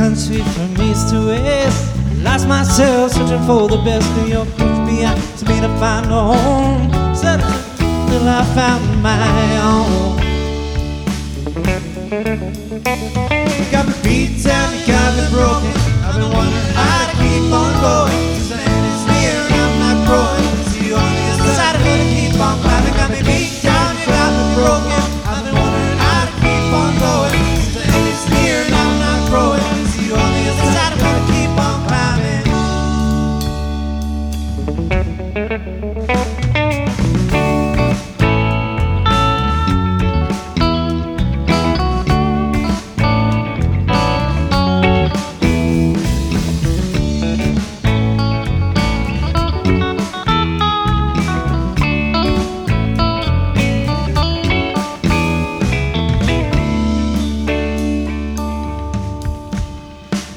Country from east to west, lost myself searching for the best New York pushed me out to me to find a home. Searching till I found my own.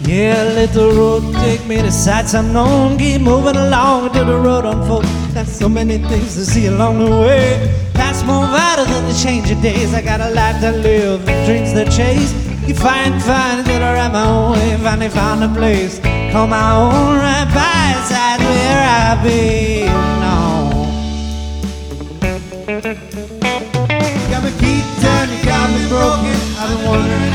Yeah, let the road take me to sights unknown. Keep moving along until the road unfolds. Got so many things to see along the way. That's more vital than the change of days. I got a life to live dreams to chase. You find, find until I ride my own way. Finally found a place. Call my own right by side where I belong. You got me beat down, you got me broken. I've been wondering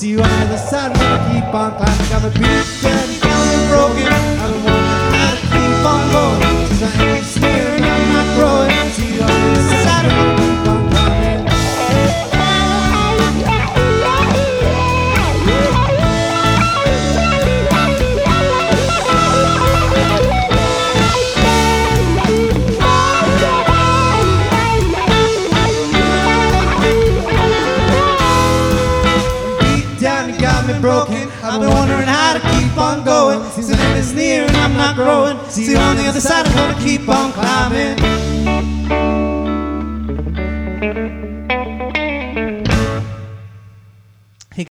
See you on the other side, wanna keep on climbing. Got me beat not growing. See you on the other side, I'm gonna keep on climbing.